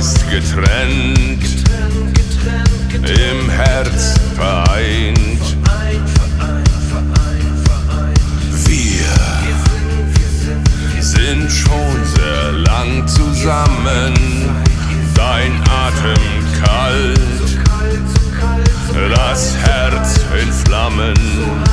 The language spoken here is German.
Geist getrennt, im Herz vereint. Wir sind schon sehr lang zusammen, dein Atem kalt, das Herz in Flammen.